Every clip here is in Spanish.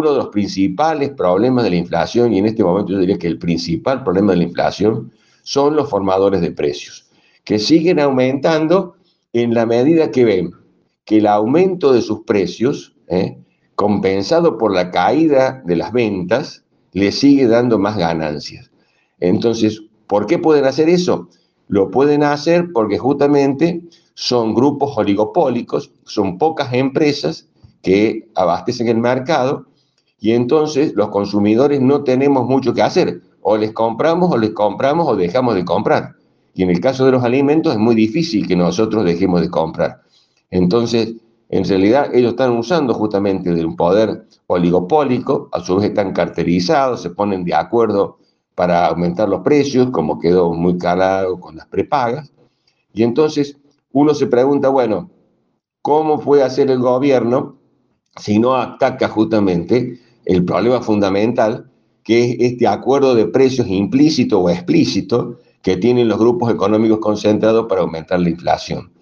uno de los principales problemas de la inflación, y en este momento yo diría que el principal problema de la inflación, son los formadores de precios, que siguen aumentando en la medida que ven que el aumento de sus precios, ¿eh? compensado por la caída de las ventas, le sigue dando más ganancias. Entonces, ¿por qué pueden hacer eso? Lo pueden hacer porque justamente son grupos oligopólicos, son pocas empresas que abastecen el mercado y entonces los consumidores no tenemos mucho que hacer. O les compramos o les compramos o dejamos de comprar. Y en el caso de los alimentos es muy difícil que nosotros dejemos de comprar. Entonces, en realidad ellos están usando justamente de un poder oligopólico, a su vez están carterizados, se ponen de acuerdo para aumentar los precios, como quedó muy calado con las prepagas. Y entonces uno se pregunta, bueno, ¿cómo puede hacer el gobierno si no ataca justamente el problema fundamental, que es este acuerdo de precios implícito o explícito que tienen los grupos económicos concentrados para aumentar la inflación?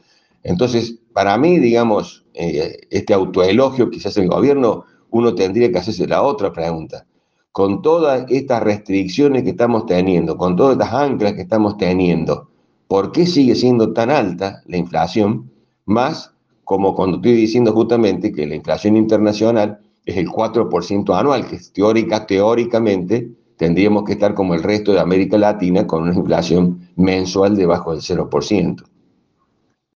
Entonces, para mí, digamos, eh, este autoelogio hace el gobierno, uno tendría que hacerse la otra pregunta. Con todas estas restricciones que estamos teniendo, con todas estas anclas que estamos teniendo, ¿por qué sigue siendo tan alta la inflación? Más como cuando estoy diciendo justamente que la inflación internacional es el 4% anual, que teórica, teóricamente tendríamos que estar como el resto de América Latina con una inflación mensual debajo del 0%.